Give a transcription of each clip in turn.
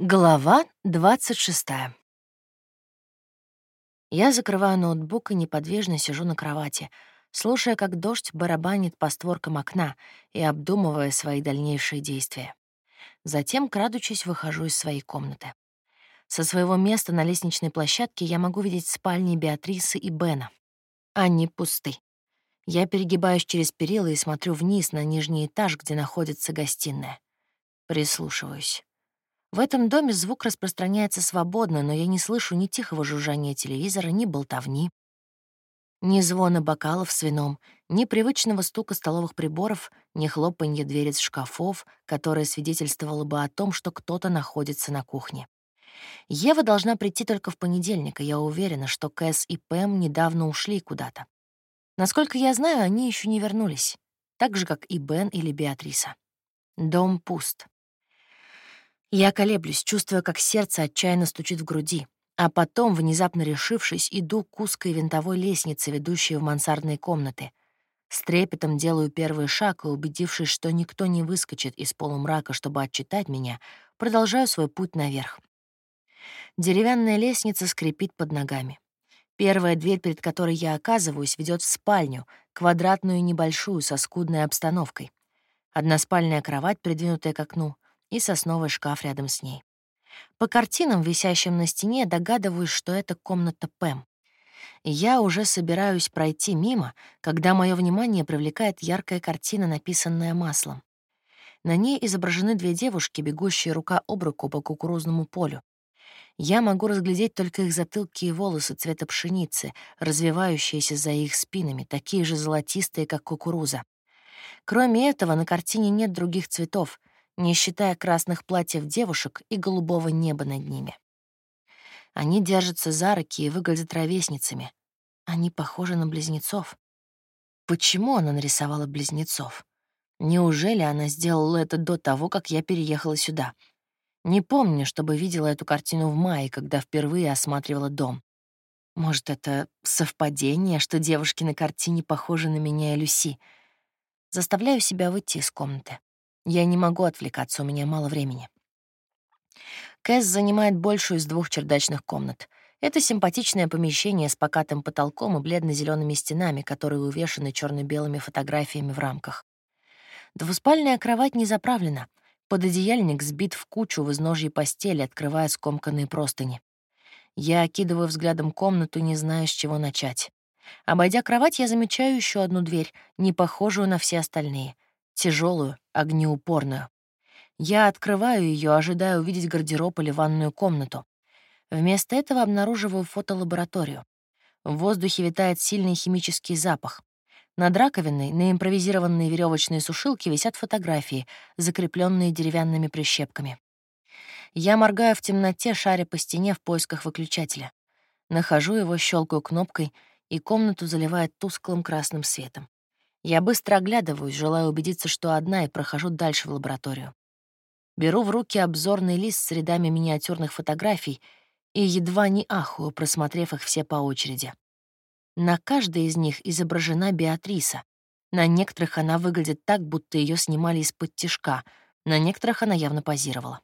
Глава 26. Я закрываю ноутбук и неподвижно сижу на кровати, слушая, как дождь барабанит по створкам окна и обдумывая свои дальнейшие действия. Затем, крадучись, выхожу из своей комнаты. Со своего места на лестничной площадке я могу видеть спальни Беатрисы и Бена. Они пусты. Я перегибаюсь через перила и смотрю вниз на нижний этаж, где находится гостиная. Прислушиваюсь. В этом доме звук распространяется свободно, но я не слышу ни тихого жужжания телевизора, ни болтовни, ни звона бокалов с вином, ни привычного стука столовых приборов, ни хлопанья дверец шкафов, которое свидетельствовало бы о том, что кто-то находится на кухне. Ева должна прийти только в понедельник, и я уверена, что Кэс и Пэм недавно ушли куда-то. Насколько я знаю, они еще не вернулись, так же, как и Бен или Беатриса. Дом пуст. Я колеблюсь, чувствуя, как сердце отчаянно стучит в груди, а потом, внезапно решившись, иду к узкой винтовой лестнице, ведущей в мансардные комнаты. С трепетом делаю первый шаг и, убедившись, что никто не выскочит из полумрака, чтобы отчитать меня, продолжаю свой путь наверх. Деревянная лестница скрипит под ногами. Первая дверь, перед которой я оказываюсь, ведет в спальню, квадратную небольшую, со скудной обстановкой. Односпальная кровать, придвинутая к окну, и сосновый шкаф рядом с ней. По картинам, висящим на стене, догадываюсь, что это комната Пэм. Я уже собираюсь пройти мимо, когда мое внимание привлекает яркая картина, написанная маслом. На ней изображены две девушки, бегущие рука об руку по кукурузному полю. Я могу разглядеть только их затылки и волосы цвета пшеницы, развивающиеся за их спинами, такие же золотистые, как кукуруза. Кроме этого, на картине нет других цветов — не считая красных платьев девушек и голубого неба над ними. Они держатся за руки и выглядят ровесницами. Они похожи на близнецов. Почему она нарисовала близнецов? Неужели она сделала это до того, как я переехала сюда? Не помню, чтобы видела эту картину в мае, когда впервые осматривала дом. Может, это совпадение, что девушки на картине похожи на меня и Люси? Заставляю себя выйти из комнаты. Я не могу отвлекаться, у меня мало времени. Кэс занимает большую из двух чердачных комнат. Это симпатичное помещение с покатым потолком и бледно зелеными стенами, которые увешаны черно белыми фотографиями в рамках. Двуспальная кровать не заправлена. Пододеяльник сбит в кучу в изножье постели, открывая скомканные простыни. Я окидываю взглядом комнату, не зная, с чего начать. Обойдя кровать, я замечаю еще одну дверь, не похожую на все остальные тяжелую, огнеупорную. Я открываю ее, ожидая увидеть гардероб или ванную комнату. Вместо этого обнаруживаю фотолабораторию. В воздухе витает сильный химический запах. Над раковиной на импровизированные веревочные сушилки висят фотографии, закрепленные деревянными прищепками. Я моргаю в темноте, шаря по стене в поисках выключателя. Нахожу его, щелкаю кнопкой, и комнату заливает тусклым красным светом. Я быстро оглядываюсь, желая убедиться, что одна, и прохожу дальше в лабораторию. Беру в руки обзорный лист с рядами миниатюрных фотографий и едва не ахую, просмотрев их все по очереди. На каждой из них изображена Беатриса. На некоторых она выглядит так, будто ее снимали из-под тишка, на некоторых она явно позировала.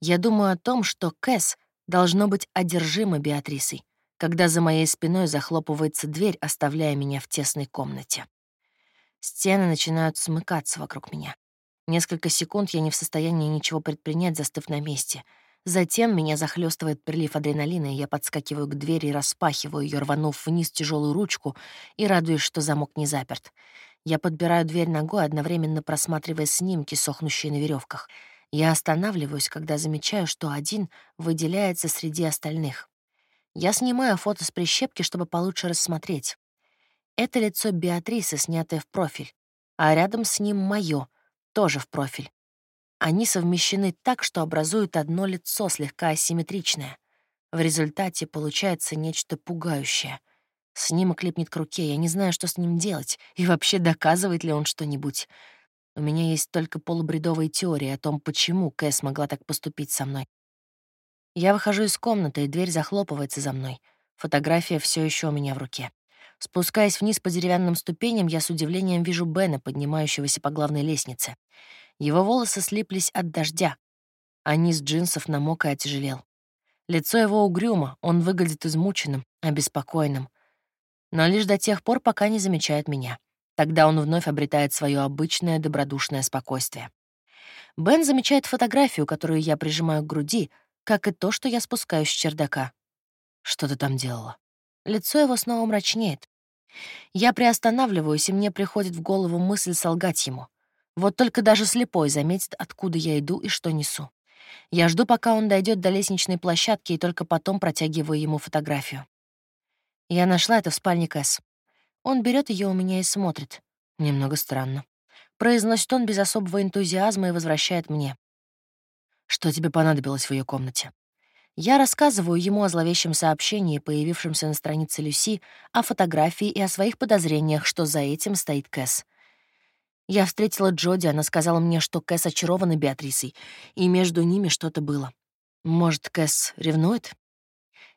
Я думаю о том, что Кэс должно быть одержима Беатрисой, когда за моей спиной захлопывается дверь, оставляя меня в тесной комнате. Стены начинают смыкаться вокруг меня. Несколько секунд я не в состоянии ничего предпринять, застыв на месте. Затем меня захлестывает прилив адреналина, и я подскакиваю к двери и распахиваю ее, рванув вниз тяжелую ручку и радуюсь, что замок не заперт. Я подбираю дверь ногой, одновременно просматривая снимки, сохнущие на веревках. Я останавливаюсь, когда замечаю, что один выделяется среди остальных. Я снимаю фото с прищепки, чтобы получше рассмотреть. Это лицо Беатрисы, снятое в профиль, а рядом с ним моё, тоже в профиль. Они совмещены так, что образуют одно лицо, слегка асимметричное. В результате получается нечто пугающее. Снимок липнет к руке, я не знаю, что с ним делать, и вообще доказывает ли он что-нибудь. У меня есть только полубредовые теории о том, почему Кэс могла так поступить со мной. Я выхожу из комнаты, и дверь захлопывается за мной. Фотография все еще у меня в руке. Спускаясь вниз по деревянным ступеням, я с удивлением вижу Бена, поднимающегося по главной лестнице. Его волосы слиплись от дождя. а низ джинсов намок и отяжелел. Лицо его угрюмо, он выглядит измученным, обеспокоенным. Но лишь до тех пор, пока не замечает меня. Тогда он вновь обретает свое обычное добродушное спокойствие. Бен замечает фотографию, которую я прижимаю к груди, как и то, что я спускаюсь с чердака. Что ты там делала? Лицо его снова мрачнеет. Я приостанавливаюсь, и мне приходит в голову мысль солгать ему. Вот только даже слепой заметит, откуда я иду и что несу. Я жду, пока он дойдет до лестничной площадки, и только потом протягиваю ему фотографию. Я нашла это в спальне Кэс. Он берет ее у меня и смотрит. Немного странно. Произносит он без особого энтузиазма и возвращает мне. Что тебе понадобилось в ее комнате? Я рассказываю ему о зловещем сообщении, появившемся на странице Люси, о фотографии и о своих подозрениях, что за этим стоит Кэс. Я встретила Джоди, она сказала мне, что Кэс очарована Беатрисой, и между ними что-то было. Может, Кэс ревнует?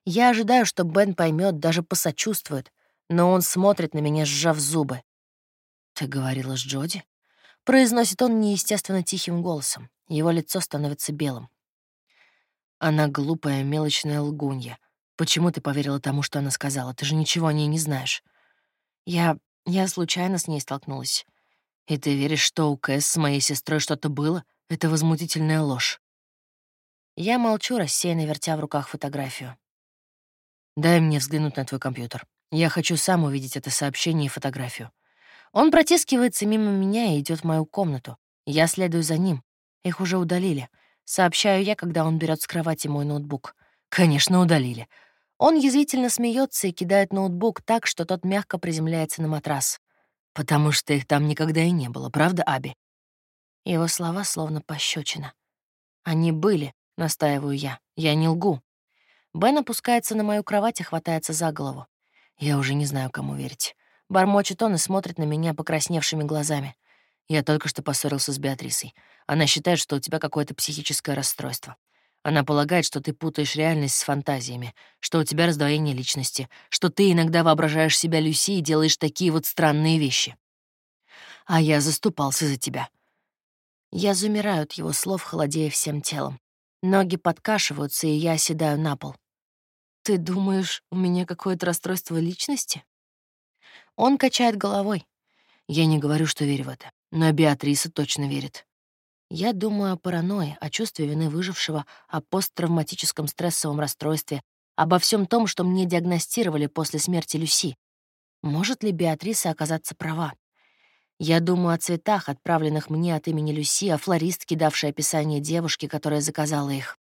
Я ожидаю, что Бен поймет, даже посочувствует, но он смотрит на меня, сжав зубы. «Ты говорила с Джоди?» Произносит он неестественно тихим голосом. Его лицо становится белым. Она глупая, мелочная лгунья. Почему ты поверила тому, что она сказала? Ты же ничего о ней не знаешь. Я... я случайно с ней столкнулась. И ты веришь, что у Кэс с моей сестрой что-то было? Это возмутительная ложь. Я молчу, рассеянно вертя в руках фотографию. Дай мне взглянуть на твой компьютер. Я хочу сам увидеть это сообщение и фотографию. Он протискивается мимо меня и идет в мою комнату. Я следую за ним. Их уже удалили. Сообщаю я, когда он берет с кровати мой ноутбук. Конечно, удалили. Он язвительно смеется и кидает ноутбук так, что тот мягко приземляется на матрас. Потому что их там никогда и не было, правда, Аби? Его слова словно пощечина. Они были, настаиваю я. Я не лгу. Бен опускается на мою кровать и хватается за голову. Я уже не знаю, кому верить. Бормочет он и смотрит на меня покрасневшими глазами. Я только что поссорился с Беатрисой. Она считает, что у тебя какое-то психическое расстройство. Она полагает, что ты путаешь реальность с фантазиями, что у тебя раздвоение личности, что ты иногда воображаешь себя Люси и делаешь такие вот странные вещи. А я заступался за тебя. Я замираю от его слов, холодея всем телом. Ноги подкашиваются, и я оседаю на пол. «Ты думаешь, у меня какое-то расстройство личности?» Он качает головой. Я не говорю, что верю в это, но Беатриса точно верит. Я думаю о паранойе, о чувстве вины выжившего, о посттравматическом стрессовом расстройстве, обо всем том, что мне диагностировали после смерти Люси. Может ли Беатриса оказаться права? Я думаю о цветах, отправленных мне от имени Люси, о флористке, давшей описание девушки, которая заказала их.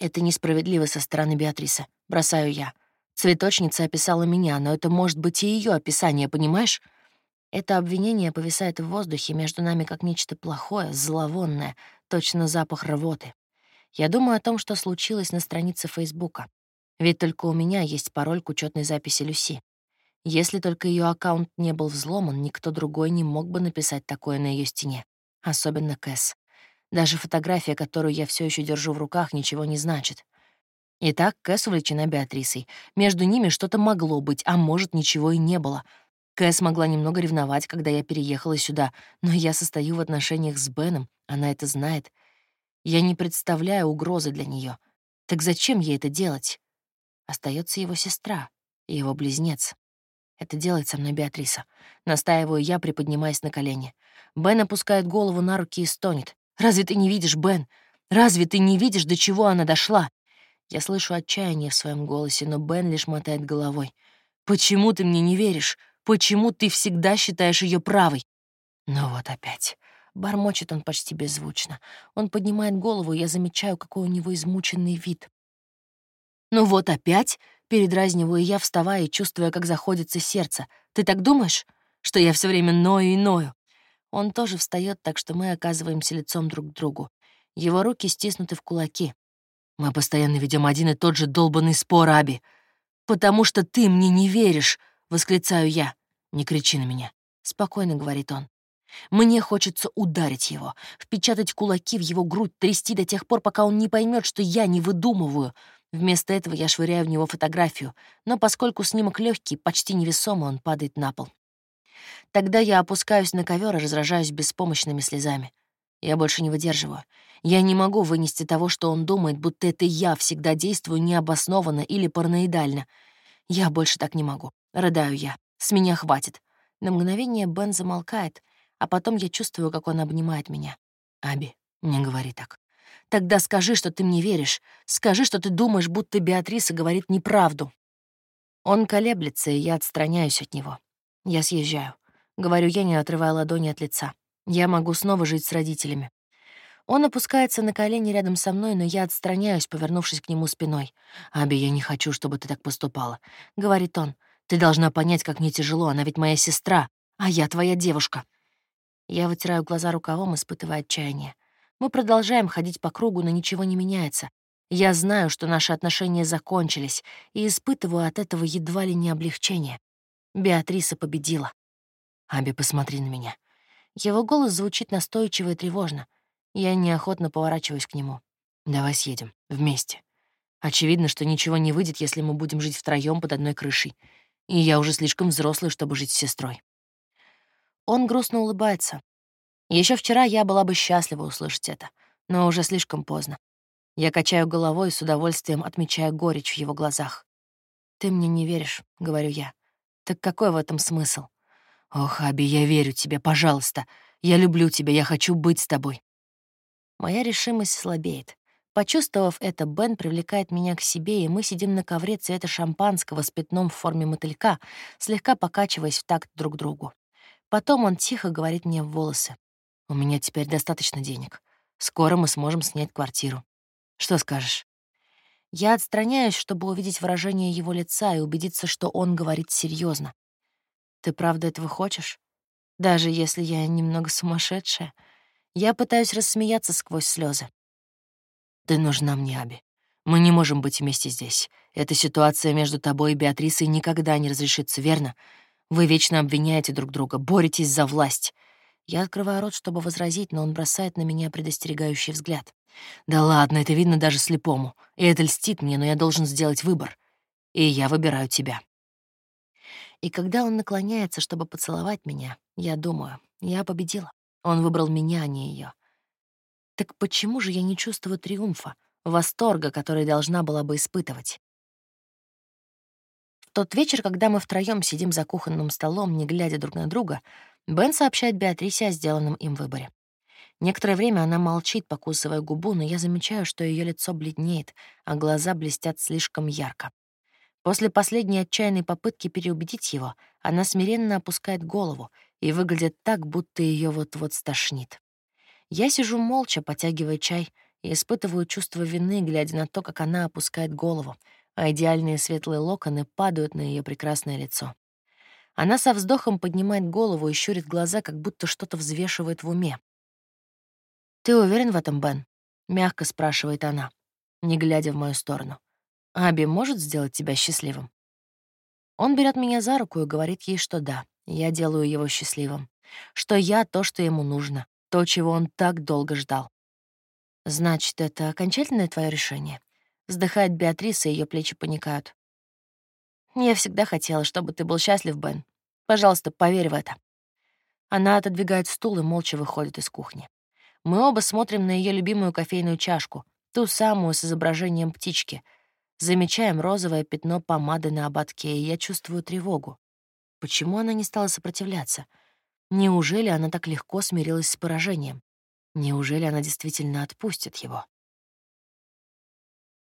Это несправедливо со стороны Беатрисы. Бросаю я. Цветочница описала меня, но это может быть и ее описание, понимаешь? Это обвинение повисает в воздухе между нами как нечто плохое, зловонное, точно запах рвоты. Я думаю о том, что случилось на странице Фейсбука. Ведь только у меня есть пароль к учетной записи Люси. Если только ее аккаунт не был взломан, никто другой не мог бы написать такое на ее стене. Особенно Кэс. Даже фотография, которую я все еще держу в руках, ничего не значит. Итак, Кэс увлечена Беатрисой. Между ними что-то могло быть, а может, ничего и не было. Кэс могла немного ревновать, когда я переехала сюда, но я состою в отношениях с Беном, она это знает. Я не представляю угрозы для нее. Так зачем ей это делать? Остается его сестра и его близнец. Это делает со мной Беатриса. Настаиваю я, приподнимаясь на колени. Бен опускает голову на руки и стонет. Разве ты не видишь, Бен? Разве ты не видишь, до чего она дошла? Я слышу отчаяние в своем голосе, но Бен лишь мотает головой. Почему ты мне не веришь? Почему ты всегда считаешь ее правой? Ну вот опять. Бормочет он почти беззвучно. Он поднимает голову, и я замечаю, какой у него измученный вид. «Ну вот опять?» — передразниваю я, вставая и чувствуя, как заходится сердце. «Ты так думаешь, что я все время ною и ною?» Он тоже встает, так что мы оказываемся лицом друг к другу. Его руки стиснуты в кулаки. Мы постоянно ведем один и тот же долбанный спор, Аби. «Потому что ты мне не веришь!» — восклицаю я. «Не кричи на меня», — спокойно говорит он. Мне хочется ударить его, впечатать кулаки в его грудь, трясти до тех пор, пока он не поймет, что я не выдумываю. Вместо этого я швыряю в него фотографию, но поскольку снимок легкий, почти невесомый, он падает на пол. Тогда я опускаюсь на ковер и разражаюсь беспомощными слезами. Я больше не выдерживаю. Я не могу вынести того, что он думает, будто это я всегда действую необоснованно или параноидально. Я больше так не могу. Рыдаю я. С меня хватит. На мгновение Бен замолкает, а потом я чувствую, как он обнимает меня. «Аби, не говори так. Тогда скажи, что ты мне веришь. Скажи, что ты думаешь, будто Беатриса говорит неправду». Он колеблется, и я отстраняюсь от него. Я съезжаю. Говорю я, не отрывая ладони от лица. Я могу снова жить с родителями. Он опускается на колени рядом со мной, но я отстраняюсь, повернувшись к нему спиной. «Аби, я не хочу, чтобы ты так поступала», — говорит он. «Ты должна понять, как мне тяжело, она ведь моя сестра, а я твоя девушка». Я вытираю глаза рукавом, испытывая отчаяние. Мы продолжаем ходить по кругу, но ничего не меняется. Я знаю, что наши отношения закончились, и испытываю от этого едва ли не облегчение. Беатриса победила. «Аби, посмотри на меня». Его голос звучит настойчиво и тревожно. Я неохотно поворачиваюсь к нему. «Давай съедем. Вместе. Очевидно, что ничего не выйдет, если мы будем жить втроём под одной крышей. И я уже слишком взрослый, чтобы жить с сестрой». Он грустно улыбается. Еще вчера я была бы счастлива услышать это, но уже слишком поздно. Я качаю головой и с удовольствием отмечаю горечь в его глазах. «Ты мне не веришь», — говорю я. «Так какой в этом смысл?» «Ох, Аби, я верю тебе, пожалуйста. Я люблю тебя, я хочу быть с тобой». Моя решимость слабеет. Почувствовав это, Бен привлекает меня к себе, и мы сидим на ковре цвета шампанского с пятном в форме мотылька, слегка покачиваясь в такт друг другу. Потом он тихо говорит мне в волосы. «У меня теперь достаточно денег. Скоро мы сможем снять квартиру. Что скажешь?» Я отстраняюсь, чтобы увидеть выражение его лица и убедиться, что он говорит серьезно. Ты правда этого хочешь? Даже если я немного сумасшедшая? Я пытаюсь рассмеяться сквозь слезы. Ты нужна мне, Аби. Мы не можем быть вместе здесь. Эта ситуация между тобой и Беатрисой никогда не разрешится, верно? Вы вечно обвиняете друг друга, боретесь за власть. Я открываю рот, чтобы возразить, но он бросает на меня предостерегающий взгляд. Да ладно, это видно даже слепому. И это льстит мне, но я должен сделать выбор. И я выбираю тебя. И когда он наклоняется, чтобы поцеловать меня, я думаю, я победила. Он выбрал меня, а не ее. Так почему же я не чувствую триумфа, восторга, который должна была бы испытывать? В тот вечер, когда мы втроем сидим за кухонным столом, не глядя друг на друга, Бен сообщает Беатрисе о сделанном им выборе. Некоторое время она молчит, покусывая губу, но я замечаю, что ее лицо бледнеет, а глаза блестят слишком ярко. После последней отчаянной попытки переубедить его, она смиренно опускает голову и выглядит так, будто ее вот-вот стошнит. Я сижу молча, потягивая чай, и испытываю чувство вины, глядя на то, как она опускает голову, а идеальные светлые локоны падают на ее прекрасное лицо. Она со вздохом поднимает голову и щурит глаза, как будто что-то взвешивает в уме. «Ты уверен в этом, Бен?» — мягко спрашивает она, не глядя в мою сторону. Аби может сделать тебя счастливым? Он берет меня за руку и говорит ей, что да, я делаю его счастливым, что я то, что ему нужно, то, чего он так долго ждал. Значит, это окончательное твое решение? Вздыхает Беатриса, ее плечи паникают. Я всегда хотела, чтобы ты был счастлив, Бен. Пожалуйста, поверь в это. Она отодвигает стул и молча выходит из кухни. Мы оба смотрим на ее любимую кофейную чашку, ту самую с изображением птички — Замечаем розовое пятно помады на ободке, и я чувствую тревогу. Почему она не стала сопротивляться? Неужели она так легко смирилась с поражением? Неужели она действительно отпустит его?